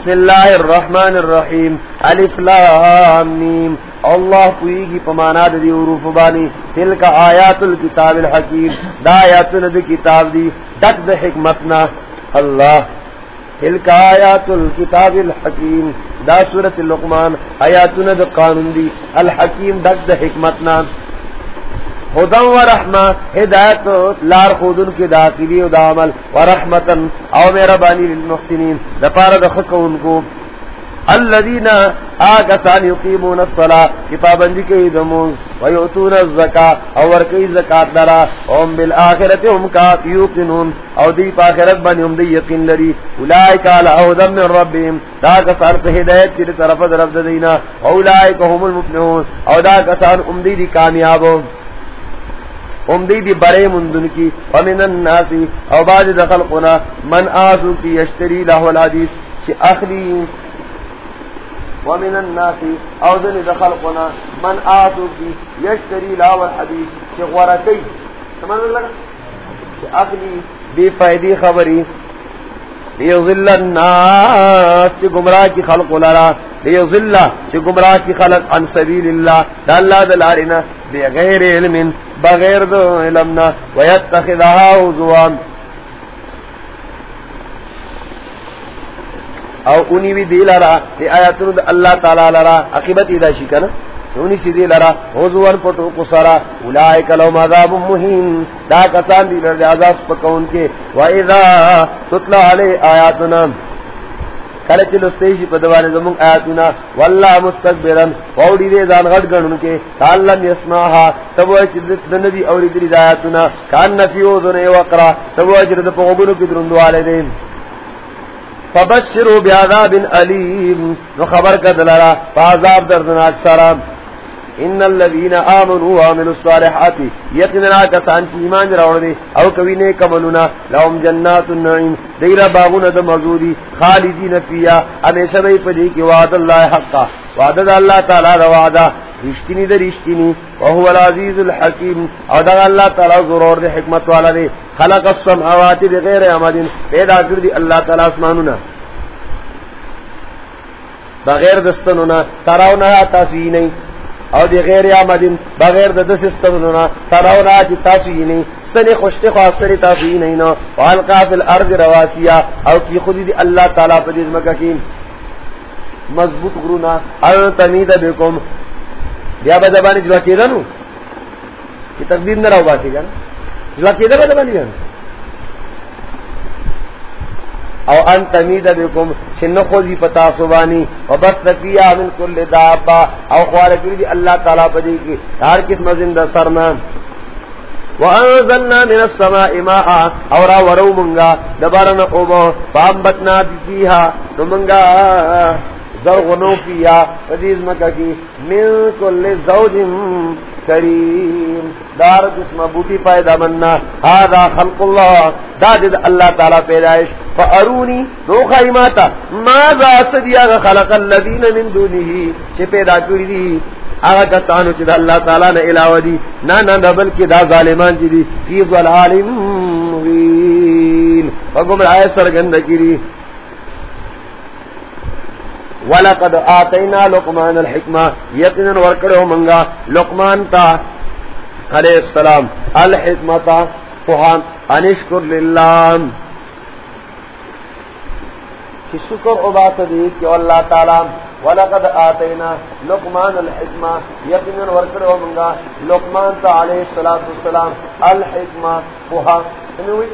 بسم اللہ الرحمن الرحیم، الف لام میم۔ اللہ کوئی کی پمانا دی حروف بانی۔ تلک آیات الكتاب الحکیم۔ دا آیات دی کتاب دی۔ دک د حکمتنا اللہ۔ تلک آیات الكتاب الحکیم۔ دا سورۃ لقمان۔ آیات د قانون دی۔ الحکیم دک د حکمتنا خدم و رحمہ، ہدایت لار خودن کے داخلی و دامل و رحمتن، او میرا بانی للمحسنین دپار دخک ان کو۔ الذين آگسان یقیمون الصلاة کی پابندی کے دمون ویعتون الزکاة، او ورکی زکاة درا ام بالآخرت هم کا یوقنون، او دی پاخرت بنی هم دی یقین لری۔ اولائک آلا اودم من ربهم دا کسان پہ ہدایت کی طرف درف دینا اولائک هم المفنون او دا کسان ام دی دی کامیابوں امدی دی برے مندن کی، ومن الناسی او باز دخل قنا من آسو کی یشتری لاہو الحدیث، چی اخلی، ومن الناسی او ذن دخل قنا من آسو کی یشتری لاہو الحدیث، چی غورکی، سمجھ لگا؟ چی اخلی بی فائدی خبری لیظل الناس، چی گمراہ کی خلق لرا لیظل چی گمراہ کی خلق عن سبیل اللہ، دا اللہ دلارنا بغیر علم بغیر دو علمنا ویتخذها حضوان او اونی بھی دی لرا، دی آیاتنو دا اللہ تعالی لرا، عقیبت ایدہ شکنا اونی سی دی لرا حضوان پتو قصرا، اولائک لهم عذاب مہین. دا کسان دی لرد عذاب پکون کے. و وَإِذَا تُتْلَى عَلَيْهِ آیاتنا کله چې لستېشي په دوانه زمون آیاتونه، والله مستكبرن. اوړي دې ځان غټ غنون کې تعالی يسمعها تبو چې د نبی اوړي دې آیاتونه. کان نفیو ذنه وقرا تبو چې د په وګونو کې دروندواله دې فبشروا بعذاب الیم نو خبر کا دلارا فعذاب دردناک سره. ان الذين امنوا وعملوا الصالحات يقينا كسان ایمان راوړ او کوي نه کملونا لهم جنات النعيم دیرا باغونه د مزوري خالدین فيها همیشه به پدې کې وعد الله حقا۔ وعد الله تعالی دا وعده رشتینی دا رشتینی وهو العزیز الحکیم۔ او دا اللہ تعالی ضرور دے حکمت والا دے۔ خلق السماوات بغیر عمد پیدا کردی اللہ تعالی اسمانونا بغیر دستنونا تراونا تاسوی نہیں او دی غیر آمدین، بغیر د دس استغنونا تراونا چی تاسو یی نی سنی خوشتی خواستری تاسو یی نی نو، وحلقا فی الارض رواسیا، او کی خودی دی اللہ تعالی پا دیز مکہ کی. مضبوط غرونا او تمید بکم بیا با زبانی جلوہ کیدا نو؟ کی تقدیر نراو باسی گا جلوہ کیدا با زبانی او ان تمید بكم شن خوزی پتا سبانی و بس من كل دابا، او خوار کری دی اللہ تعالی پدی کی، ہر قسم زندہ سرنا وانزلنا من السماء ماء اورا ورو منگا دبارنا اوبو فامبتنا فیها نمنگا زرغنو فیا فدیز مکہ کی، من کل زوج کریم۔ دار جسم بوٹی پیدا مننا هذا خلق اللہ۔ دا دد اللہ تعالی پیدائش۔ فارونی دو خیماتا ماذا سدیا خلق الذین من دونه چه پیدا کری دی۔ آغا کسانو چه دا اللہ تعالی نے علاوہ دی۔ نا نا نا، بلکہ دا ظالمان چی دی۔ فی ظلال مغین فقم رائے سرگند کری۔ ولقد آتینا لقمان الحکمہ یقینا ورکڑو منگا۔ لقمان تا، علیہ السلام الحکمتا فہان، انشکر للہ۔ کہ شکر عبا صدیق کہ اللہ تعالی ولقد آتینا لقمان الحکمہ یقینا ورکڑو منگا۔ لقمان تا، علیہ السلام الحکمہ فہان۔ یعنی سنوی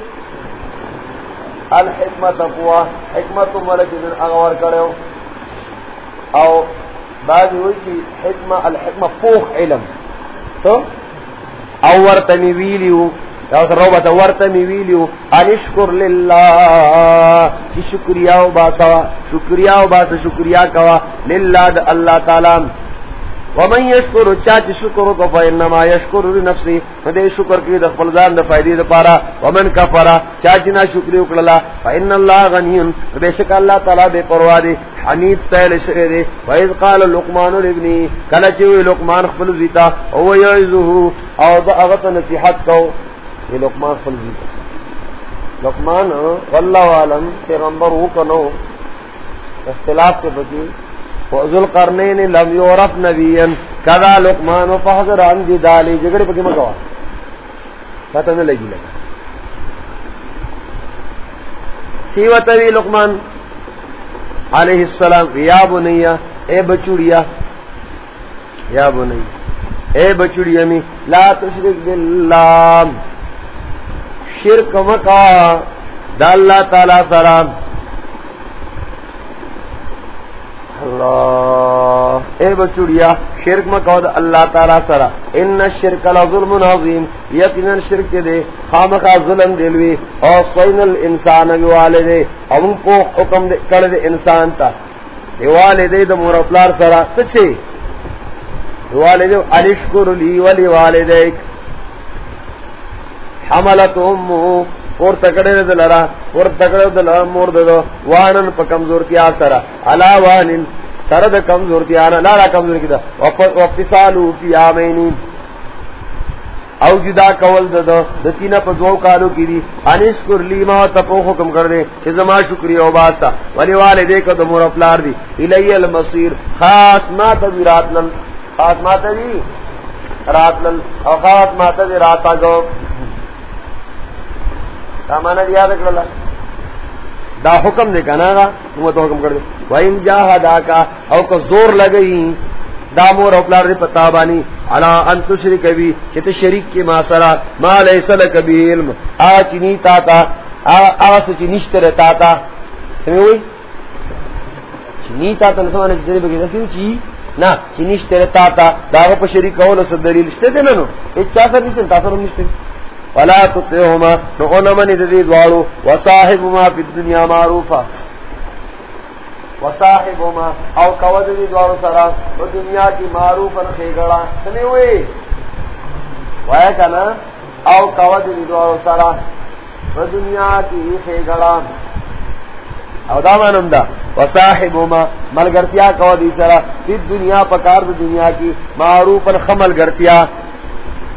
الحکمت فوا حکمت ملک دن اغور کرو او بعد ہوئی کی حکمہ الحکمہ فوق علم. تو؟ او ورتنی ویلیو، یا روبت ورتنی ویلیو انشکر للہ. کی شکریہ و باسا، شکریہ و باسا، شکریہ کوا. للہ دا اللہ تعالی. ومن یشکر چاچ شکر کو فینما یشکر لنفسی. فدے شکر کی د خپل ځان د فائدې لپاره ومن کفر چاچ نه شکر وکړه فین الله غنی. بے شک الله تعالی بے پروا دی حمید تعالی شری دی. وایذ قال لقمان لابنی، کله چې لقمان خپل زیتا او یعذه او د هغه نصیحت کو یہ لقمان خپل زیتا لقمان، والله عالم پیغمبر وکنو. اختلاف کے بچی فضل کرنے نے لم یورف نبی کدا لکمان و فحضر عن جدالی. جگڑے پکی مکوا پتہ نہ لگی لگا سیوت وی لقمان علیہ السلام، یا بنیا، اے بچوڑیا، یا بنیا، اے بچوڑیا می، لا تشرک باللہ، شرک مکا، دا اللہ تعالی سلام اللہ۔ اے بچڑیا شرک مکا دا اللہ تعالی سلام ان الشرک لظلم عظیم۔ یقینا شرک دے، خامخا ظلم دلوی اور سوین الانسان والدے او کو حکم دے، کر دے انسان تا۔ دے والدے دا مور اپلار سرا۔ سچے والد الشکر لی ولی والدیک۔ حملت امو اور تکڑے دلرا اور تکڑے دلرا مور دو، وانن پا کمزورتی آسرا علا وانن سرد کمزورتی آنا لارا کمزور کی دا۔ وفصالو فی آمینی۔ او جدا کول دو دتینا پا دو کالو کی دی۔ انشکر لی ما تپو حکم کر دے چیزما شکری او باستا ولی والدے کا دو مور افلار دی۔ الی المصیر، خاص ما تذیرات لن خاص ماتا جی رات لل اور خاص ماتا جی رات آگو۔ سامانا جی یاد رکھ دا حکم دے کنا گا تم تو حکم کر دے۔ وَإِن جَاهَدَاكَ، او کا زور لگئی، دا مور او پلار دے پتا بانی علا ان تشرک بی چت شریک کی ما سرا۔ ما لیس لک بی علم۔ آ چنی تا تا آ سچ نشتر تا تا سمجھ ہوئی؟ چنی تا تا نسوانا چیزیں بگی نسیم چی؟ نہ چینیش تیرے تا تا داغ پا شریک کولو سا دلیل شتے دے ننو۔ ایک چا سر نیسن تا سر نیسن ولا تطعهما نقول من ذي دوارو وصاحبهما في الدنيا معروفا. وصاحبهما او قوض ذي دوارو سرا و دنیا کی معروفا خیگڑا سنے ہوئے وائے کنا او قوض ذي دوارو سرا و دنیا کی خیگڑا او دا مانم دا وصاحبهما ملګرتیا کو دي سره په دنیا پکار د دنیا کی معروف الخمل ګرتیا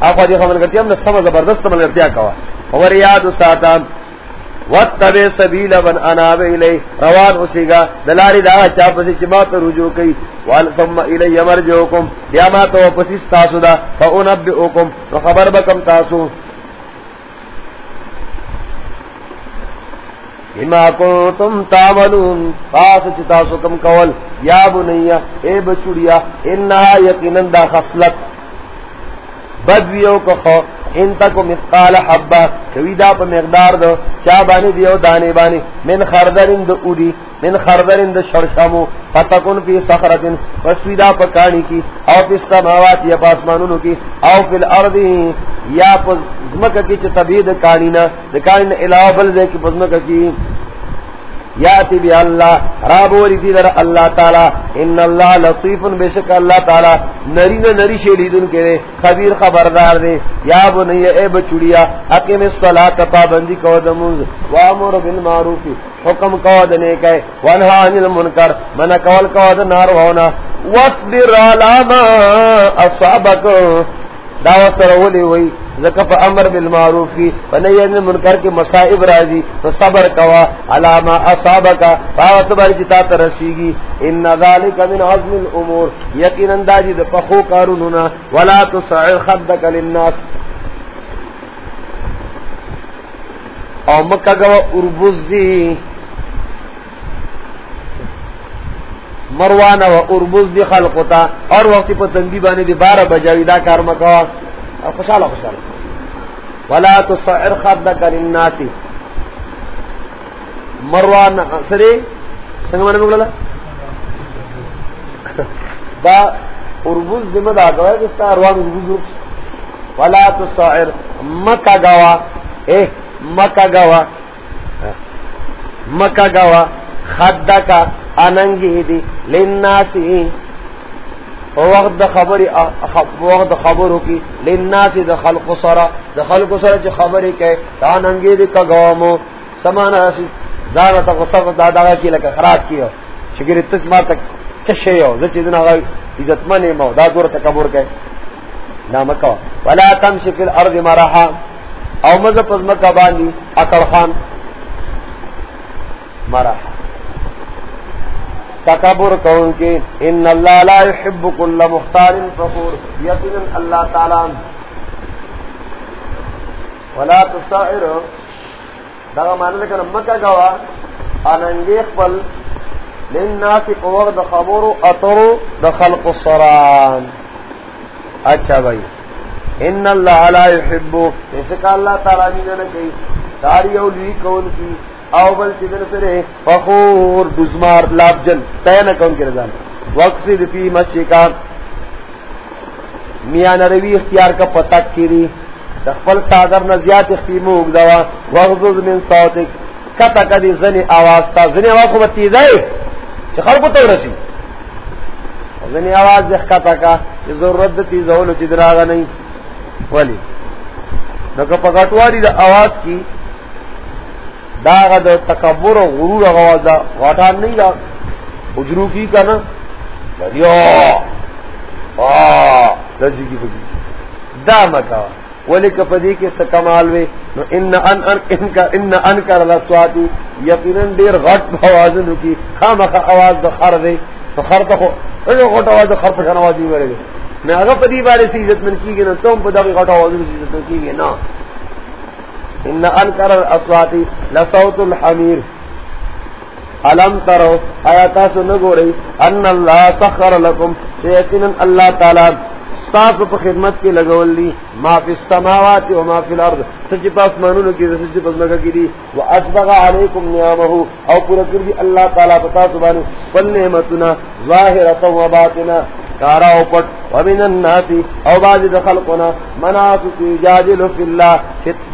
اخو دې خمل ګرتیا هم سم زبردست ملګرتیا کوا اور یاد ساتم وتبع سبیل من اناب الی روان اسیگا دلاری دا چا پس چما ته رجوع کئ وال ثم الی مرجوکم بیا ما تو پس تاسو دا۔ فانبئکم خبر بکم تاسو۔ بما کنتم تعملون۔ خاص چتا سکم کول۔ یا بنیا، اے بچڑیا، انہا یقینا دا خصلت۔ بدویو کو خو ان تکو مثقال حبا کویدا پا مقدار دو چا بانی دیو دانے بانی. من خردرین دو اوڈی من خردرین دو شرشمو. فتکن فی سخرتن وسویدا پا کانی کی، او پی سماوات یا پاسمانونو کی، او فی الارضی یا پا زمکہ کی چا طبید کانینا دکانینا علاوہ بلدے کی پا زمکہ کی. یاتی بی اللہ رابوری دی در اللہ تعالی، ان اللہ لطیف بے شک اللہ تعالی، نری نہ نری شیدن کے دے، خبیر خبردار دے، یا بنی اے بچڑیا اقیم الصلاۃ پابندی کو دمز وامر بالمعروف، حکم کو دنے کہ ونہا عن المنکر، من قول کو نار ہونا واصبر علی ما اصابک دعوت سرولی ہوئی زکف امر بالمعروف کی ونین منکر کی مصائب راضی تو صبر کوا علامہ اصابکا فاوت بار جتا ترسیگی ان ذالک من عظم الامور. یقین اندازی دا پخو کارونونا ولا تسعر خدک للناس. او مکہ گوا اربوز دی مروانہ و اربوز دی خلقتا اور وقتی پا تنگی بانی دی بارہ بجاوی دا کار مکوا خوشحال خوشحال ولا تصعر خدك للناس. مروان، سری؟ څنګه باندې وګړه دا اربوز ذمہ دار ہے جس کا اروان اربوز ولا تصعر مکہ گوا. اے مکہ گوا. مکہ گوا. خدک اننگی دی للناسی وقت د خبر وقت خبرو کی للناس د خلق سرا د خلق سرا چې خبرې کوي، دا ننګې د کګومو سمان راسی، دا ته غصه دا دا کی لکه خراب کیو. چې ګری تک ما تک چشه یو؟ زه چې نه عزت منه مو دا دور تکبر کوي. نام کو ولا تمشي في الارض مرحا. او مزه پزما باندې اکر خان مرحا. تکبر کون کے ان اللہ لا يحب كل مختار فخور، یقینا اللہ تعالی ولا تصائر دا معنی کنا مکہ گوا اننگی خپل، للناس قوغ دا خبرو اترو دا خلق الصران اچھا بھائی، ان اللہ لا يحب۔ جیسے کہ اللہ تعالی نے کہی داری اولی کون کی؟ او بل چدن پرے فخور دزمار لابجن تین کون کے رضان وقصد فی مشکا میاں نروی اختیار کا پتک کری تخفل تاگر نزیات اختیمو اگدوا وغضض من صوتک۔ کتا کدی زنی آواز تا، زنی آواز خوبت تیزائی چه خلقو تو رسی۔ زنی آواز دیکھ کتا کا چه ضرورت تیزاولو چی دراغا نہیں ولی، نکا پکٹواری دا آواز کی دا دا تکبر و غرور آواز دا غاٹان نہیں دا. اجرو کی کا نا؟ بڑیا لرزی کی بگی دا مکا ولی کپدی کے سکمال وے. نو ان ان ان ان کا، ان ان کر لسواتی یقینا دیر غٹ آواز کی. خام آواز دا خر دے. تو خر تو اے غٹ آواز دا خر پہ آواز دی ورے میں اگر پدی بارے سے عزت من کی گے نا تم پدا کی غٹ آواز عزت من کی گے نا. ان انکر الاصوات لصوت الحمیر علم ترو آیاتا سنگو رہی ان اللہ سخر لکم شیطنا اللہ تعالی ستاسو په خدمت کې لګول دي ما فی السماوات و ما فی الارض سچ پاس مانونو کې سچ پاس مګه کې دي. و اسبغ علیکم نعمه او پورا کړی دی الله تعالی پتا سبحانه فل نعمتنا ظاهره و باطنه کارا او پټ و الناس، او باز د خلقنا مناس کی جادل فی الله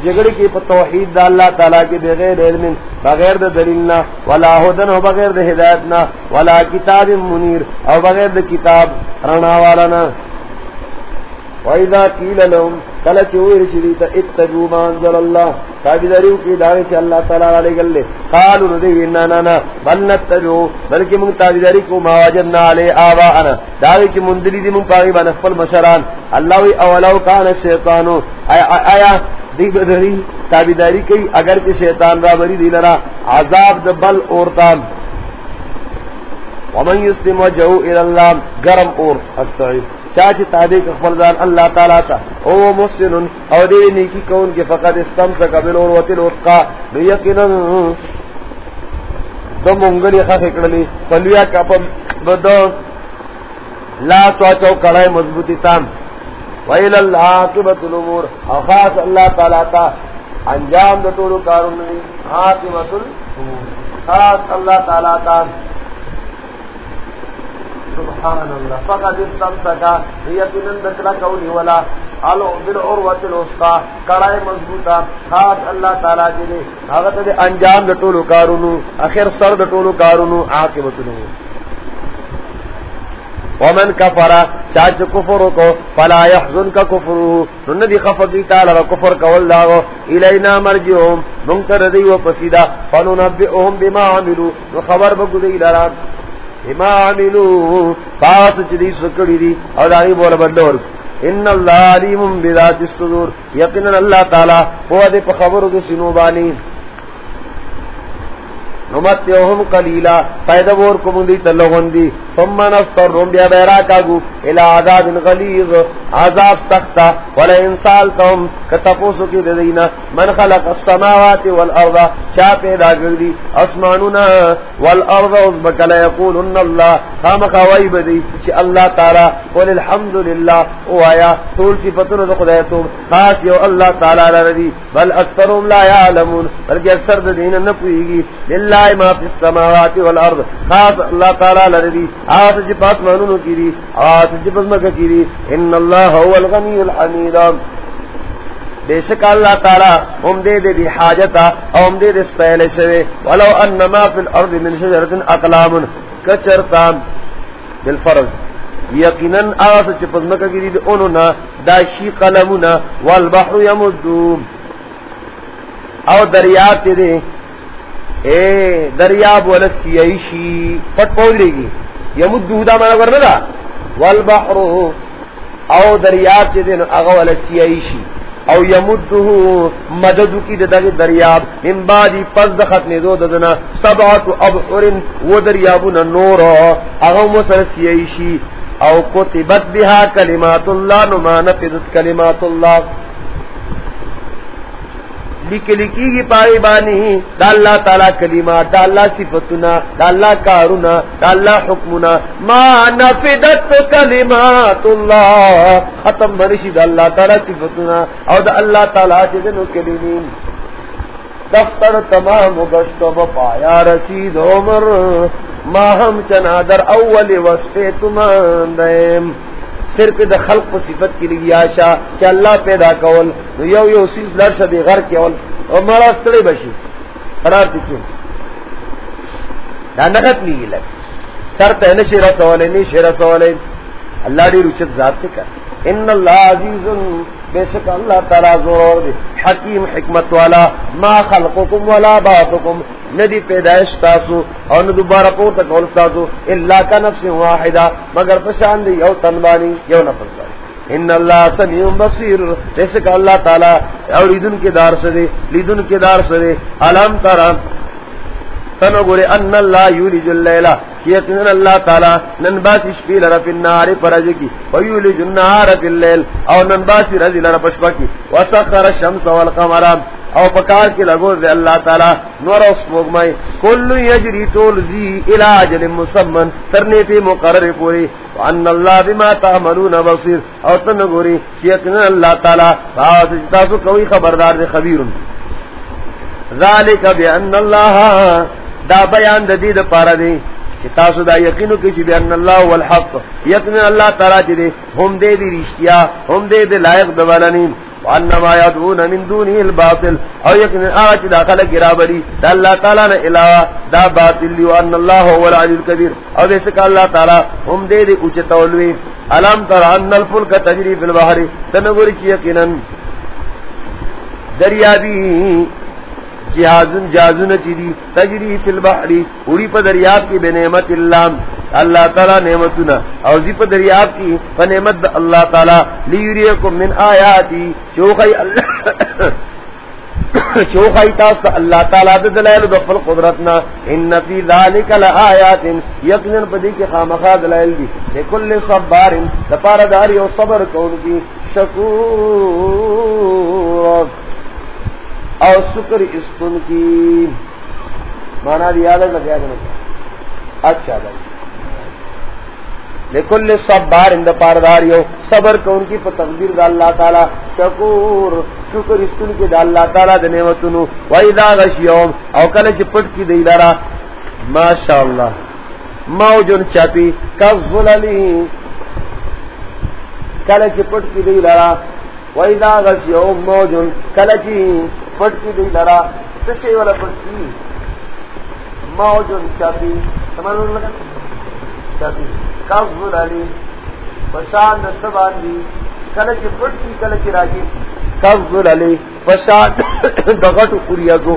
جګړه کې په توحید د الله تعالی کې بغیر علم، بغیر د دلیلنا ولا هدن او بغیر د هدایتنا ولا کتاب منیر، او بغیر د کتاب رڼا والا نه وَإِذَا قيل لهم کل چویر شریط اتبعوا ما انزل الله تابعداریو کی دعوی چې الله تعالی علیه گله قالوا ندی نا نا نا. بل نتبعو بلکې مون تابعداری کو ما وجدنا علی آباءنا دعوی چې مون دلی دي مون پاغي باندې خپل مشران. الله وی اولو کان شیطانو. آیا دی بدری تابعداری کوي اگر چې شیطان را بری دی لرا. عذاب د بل اورتان. ومن يسلم وجهه الى الله گرم اور استعيذ چاچ تابع خبردان اللہ تعالی تا او محسن او دې نیکی کون کې فقط استم سے قبل اور وتل وقا یقینا دو مونګړي خخ کړلې پلویا کا په بدو لا تو چو کړای مضبوطی تام ویل الله عاقبت الامور او خاص الله تعالی تا انجام د ټولو کارونو عاقبت الامور خاص الله تعالی تا سبحان اللہ فقد استمسکا یقینا دکلا کولی ولا. علو بالعروت الوسطا کڑائے مضبوطا خاص اللہ تعالی جلے حضرت دے انجام دے ٹولو کارونو. اخر سر دے ٹولو کارونو. عاقبت ومن کفر. چاچ کفر کو. فلا يحزن کا کفر. نن دی خفر دی تعالی کفر کول لاغو الینا مرجعهم منکر دی و پسیدا فننبئهم بما عملوا خبر بگو دی لرا بما عملو پاس چلی سکڑی دی اور داری بولا بندور ان اللہ علیم بذات الصدور. یقینا اللہ تعالی وہ دے خبر دے سنو بانی. نمت نمتیوهم قلیلا پیدا بور کو مندی تلغن دی. ثم نستر رم بیا بیرا کاگو الى عذاب غلیظ عذاب سختا ولا انسال تهم کتفوسو کی دینا من خلق السماوات والارض شا پیدا کردی. اسمانونا والارض ازبکل یقولن اللہ. خامقا ویب دی چی اللہ تعالی قول الحمدللہ. او آیا. طول صفتن دا خدایتو خاص یو اللہ تعالی لردی. بل اکثرهم لا یعلمون. بلکہ اکثر دین نپوئیگی للہ ما فی السماوات والارض خاص اللہ تعالی لردی. آس جی پاس مانونو کی دی آس جی پاس مکہ کی دی ان اللہ هو الغنی الحمید۔ بے شک اللہ تعالی ہم دے دے دی حاجتا او ہم دے دے سپیلے شوے۔ ولو انما فی الارض من شجرت اقلام۔ کچرتان بالفرض۔ یقینا آس جی پاس مکہ کی دی انونا دا شی قلمونا والبحر یمدوم او دریاب تے دے اے دریاب والا سیائشی پٹ پہنچ لے گی یمدو دا مانا کرنا دا والبحر. او دریاب چی دین اغا والا سیائشی او یمده مدد کی دغه دریاب. من بعد پس د ختم دو ددنا. سبعه ابحر و دریابون نور هغه مسرسیه شي او کتبت بها کلمات الله نو ما نفذت کلمات الله لکھ لکھی گی پائی بانی۔ دا اللہ تعالی کلمات دا اللہ صفتنا، دا اللہ کارونا دا اللہ حکمنا۔ ما نفدت کلمات اللہ۔ ختم برشی دا اللہ تعالی صفتنا او دا اللہ تعالی چیزنو کلمین دفتر تمام گشت و پایا رسید عمر۔ ما ہم چنادر اول وصف تمان دیم۔ صرف د خلق و صفت کی لیے آشا کہ اللہ پیدا کول نو یو یو سیز لرش دی غر کې کول او مرا ستڑی بشی۔ قرار دي تکیو دا نغت نہیں لگ۔ سر تے نشی رسولے نشی رسولے اللہ دی رچت ذات سے کر۔ ان اللہ عزیز، بے شک اللہ تعالی زور دے۔ حکیم حکمت والا، ما خلقکم ولا باتکم۔ ندی پیدائش تاسو اور نہ دوبارہ کو تک اور تاسو، الا کا نفس واحدہ، مگر پشان دی یو تنبانی یو نفس بانی۔ ان اللہ سمیع بصیر جیسے کہ اللہ تعالی اور لیدن کے دار سے دے لیدن کے دار سے دے علام ترام تنو گورے، ان اللہ یولج اللیلہ۔ یقین اللہ تعالی، نن باسی شپی لرا فی النار پرج کی و یولج النار فی اللیل۔ او نن باسی رضی لرا پشپا کی وسخر الشمس والقمر۔ او پکار کی لگو دے اللہ تعالی، نور اس مغمائی کل یجری طول زی الى اجل مسمن، ترنے تے مقرر پوری۔ وان اللہ بما تعملون بصیر۔ او تنو گوری یقین اللہ تعالی باوت جتاسو کوئی خبردار دے خبیرن۔ ذالک بان اللہ، دا بیان د دې د پاره دی۔ چې تاسو دا یقینو کې چې بیان الله والحق۔ یقین الله تعالی دې هم دې دې رښتیا هم دې دې لایق د وانما يدعون من دونه الباطل. او یقین اج داخله کې دا الله تعالی نه علاوه دا باطل دی وان الله هو العلی الکبیر او دې څخه الله تعالی هم دې دې اوچ تولوي. الم تر ان الفلك تجري في البحر؟ تنور کی یقینا دریابی جہازن جازن چیدی تجری فی البحری اوڑی پا دریاب کی بے نعمت اللہ. اللہ تعالی نعمتنا او زی جی پا دریاب کی پا نعمت اللہ تعالی لیوریکم من آیاتی چوخی اللہ چوخی تاستا اللہ تعالی دلائل دفل قدرتنا ان فی ذالک لآیات یقنن پا دی کی خامخا دلائل دی لکل صبار دپارداری و صبر کون کی شکور اور شکر استن کی مانا دیا لگا اچھا بھائی لیکن سب بار اند پارداری ہو صبر کو ان کی تقدیر دا اللہ تعالی. شکور. شکر استن کی دا اللہ تعالی دنے وطنو وی دا غشیوم او کل چپٹ کی دی لارا ماشاء اللہ موجن چپی کذل علی کل چپٹ کی دی لارا وی دا غشیوم موجن کل چی پٹ کی دی لرا. سشے والا پٹ کی. موجن چاپی. سمجھ لگا چاپی. کافل علی پشان سبان دی، کلچ پٹ کی کلچ راگی کافل علی پشان دغٹ اریازو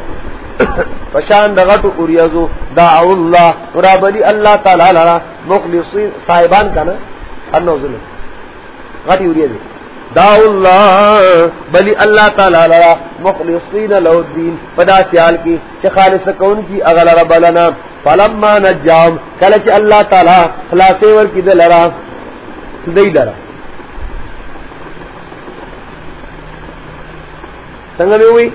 پشان دغٹ اریازو دعو اللہ قراب علی اللہ تعالی لنا مخلصین صاحبان کا نا انو ظلم غٹی اریازو داؤ اللہ بلی اللہ تعالی لرا مخلصین له الدین، پدا سیال کی کہ خالص کون کی اغل رب لنا فلما نجام، کلچ اللہ تعالی خلاصے ور کی دلرا دی لرا. سنگ میں ہوئی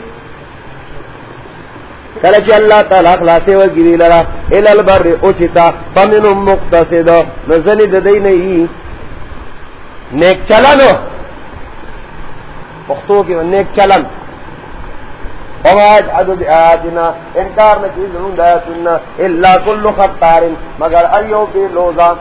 کلچ اللہ تعالی خلاصے ور کی دلرا ال البر اوچتا فمن مقتصد نزنی ددی نہیں نیک چلانو؟ پختو کی نیک چلن۔ وواج عدد آیاتنا انکار نکی ضرور دایتنا اللہ کل خطار، مگر ایو بی لوزا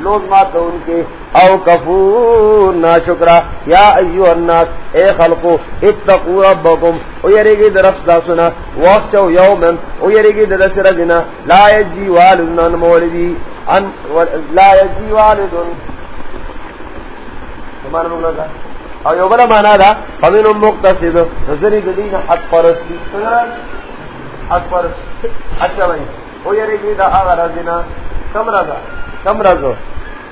لوز مات ان کے۔ او کفور نا شکرا یا ایو الناس، اے خلقو اتقو ربکم۔ او یریگی درف سنا۔ وقشو یومن او یریگی درس رجنا لا یجی والدن ان مولدی۔ لا یجی والدن۔ سمان مگلہ او یو بلا مانا دا فمن مقتصد نظری دین حق پرستی حق پرستی اچھا بھائی، او یری کی دا آغا رزینا کم رزا کم رزو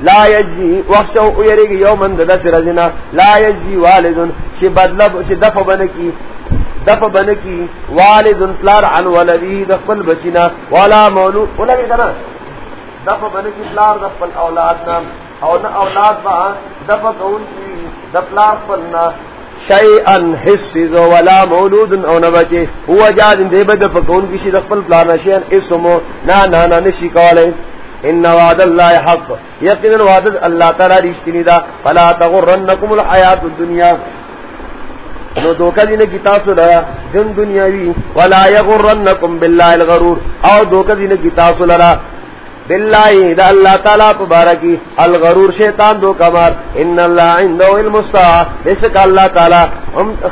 لا یجی وخشو یریگی یومن دس رزنا لا یجی والدن، چی بدلب چی دفع بنکی دفع بنکی والدن پلار عن ولدی دفل بچینا والا مولود اولا گئی کنا دفع بنکی پلار دفل اولادنا او نا اولاد با دفع کون کی دفلار پلنا۔ شیئن حسیز ولا، مولود او نبچے هو جاد دے بد فکون کی شی دفل پلار شیئن اسمو نا نا نا نشی کولے ان وعد اللہ حق۔ یقینا وعد اللہ تعالی رشتنی دا فلا تغرنکم الحیات الدنیا۔ نو دوکا دینے کی تاسو لرا۔ جن دنیاوی۔ ولا یغرنکم باللہ الغرور۔ او دوکا دینے کی تاسو لرا۔ باللہ، دا اللہ تعالیٰ پبارکی الغرور شیطان دو کمار، ان اللہ عندو علم الساعة بسک اللہ تعالیٰ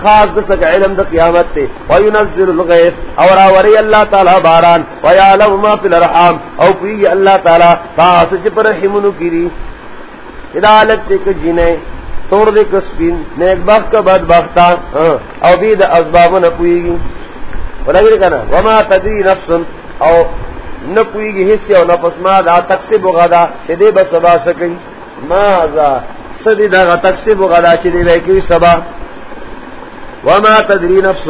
خاص دسک علم دا قیامت تے وینزل الغیف اور آوری اللہ تعالیٰ باران ویعلم ما فی الارحام او پی اللہ تعالیٰ تاس جب رحمنو کری ادالت تے کجینے توڑ دے کسپین نیک بخت کا بد بختا ہاں، او بید اسبابو نپوئی گی ولگی کنا، وما تدری نفس، او نہ پوئی گی حصے اور نہ پسما دا تقسیب غدا چدے بس سبا سکی. ما ماذا سدی دا تقسیب غدا چدے بے کی سبا. وما تدری نفس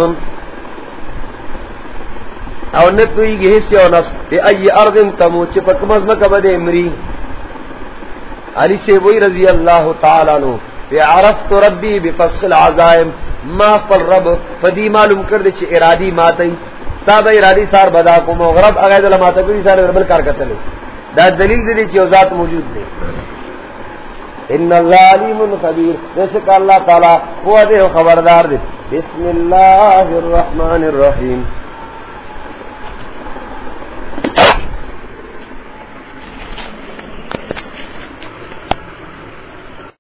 او نہ پوئی گی حصے اور نفس. بے ای ارض تمو چپک مزمک بدے مری. علی سے وہی رضی اللہ تعالی عنہ. بے عرفت ربی بفصل عزائم. ما فل رب. فدی معلوم کر دے چھ ارادی ماتی تاب ارادی سار بدا کو مغرب اگے دل ماتا کوئی سارے ربل کار کرتے دا دلیل دلی چی ذات موجود دے ان اللہ علیم خبیر جیسے اللہ تعالی وہ دے خبردار دے بسم اللہ الرحمن الرحیم.